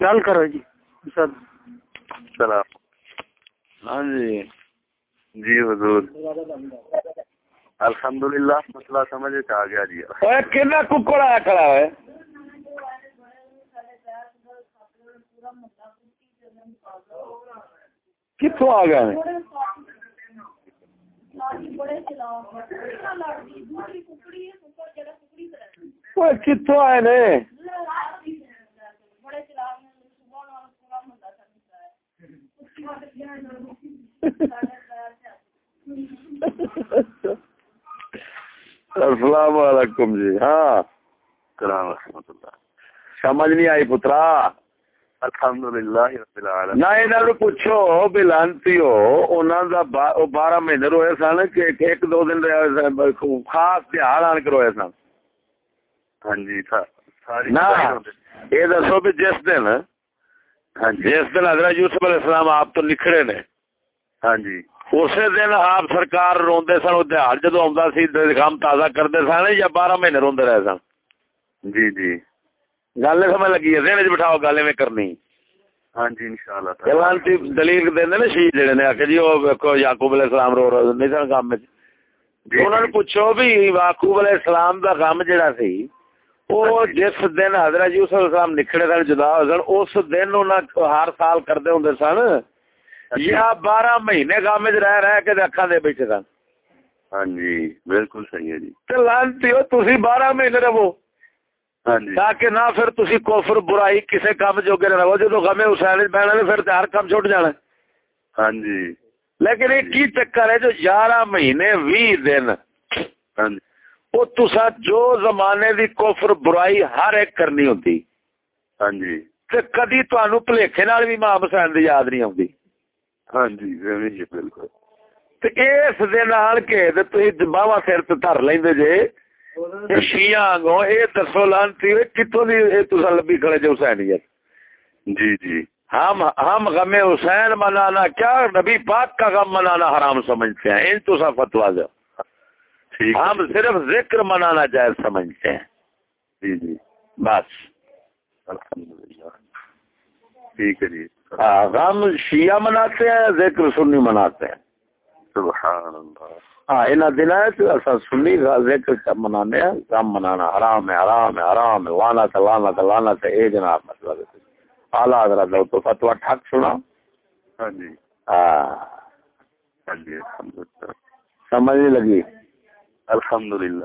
چل کرو جی۔ سب سلام۔ ہاں جی۔ جی حضور۔ الحمدللہ مسئلہ سمجھ آ گیا جی۔ اوے کنا ککڑ آیا کھڑا ہے؟ کتوں آ گیا کتوں آئے نے؟ السلام علیکم جی ہاں۔ اللہ۔ سمجھ نہیں آئی پترا۔ الحمدللہ رب العالمین۔ نہ انہاں نو پوچھو بھی لانتی ہو انہاں دا با- او 12 مہینے روئے سن ایک دو دن رہے خاص تہاڑ آن کے روئے سن۔ ہاں جی نہ یہ دسو بھی جس دن ہاں جی۔ جس دن حضرت یوسف علیہ السلام آپ تو نکھڑے نے۔ ہاں جی۔ اسی دن آپ سرکار روندے سن دہاڑ جدو آਉਂدا سی کام تازہ کرتے سن یا بارہ مہینے روندے رہے سن۔ جی جی۔ گل سمجھ لگی ہے ذہن چ بٹھاؤ گل میں کرنی۔ ہاں جی انشاءاللہ تعالی۔ لانتی دلیل نے جڑے جی وہ ویکھو یعقوب علیہ السلام رو رو نہیں سن جی نے پوچھو بھی یعقوب علیہ السلام دا غم جڑا سی وہ جس دن حضرت یوسف علیہ السلام نکھڑے سن جدا ہوئے سن اس دن انہاں ہر سال کرتے ہوندے سن یا بارہ مہینے غم وچ رہ رہ کے اکھاں دے بیٹھے سن ہاں جی بالکل صحیح ہے جی تے لانتی ہو تسی مہینے رہو ہاں جی تاکہ نہ پھر تسی کفر برائی کسے کام جوگے نہ رہو غم حسین وچ بہنا تے پھر تے ہر کام چھوٹ جانا ہاں جی لیکن یہ کی چکر ہے جو گیارہ مہینے وی دن ہاں جی وہ تسا جو زمانے دی کفر برائی ہر ایک کرنی ہوتی ہاں جی۔ تے کدی تانوں بھلੇਖے نال بھی امام حسین دی یاد نہیں آندی ہاں جی ہے بالکل۔ تے اس دے نال کے تے تسی باوا سر تے دھر لیندے جے۔ شیعہ آنگو اے دسو لانتی ہوئے کتوں دی اے تسا لبی کھڑے جو حسینیت۔ جی جی۔ ہم ہم غم حسین منانا کیا نبی پاک کا غم منانا حرام سمجھتے ہیں؟ ان تو سا فتوا ہے ہم صرف ذکر منانا جائز سمجھتے ہیں۔ جی جی۔ بس۔ ٹھیک ہے جی۔ ہاں، غم شیعہ مناتے ہیں ذکر سنی مناتے ہیں۔ سبحان اللہ ہاں انہاں دن ہے سنی ذکر منانے ہیں۔ غم منانا حرام ہے حرام ہے حرام ہے۔ وانا تا لانا تا لانا تا اے جناب مطلب اعلیٰ حضرت لو تو فتوا ٹھک سنا ہاں جی۔ ہاں۔ ہاں جی الحمدللہ۔ سمجھ نہیں لگی؟ العالمین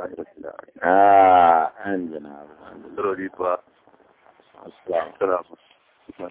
ہاں جناب السلام.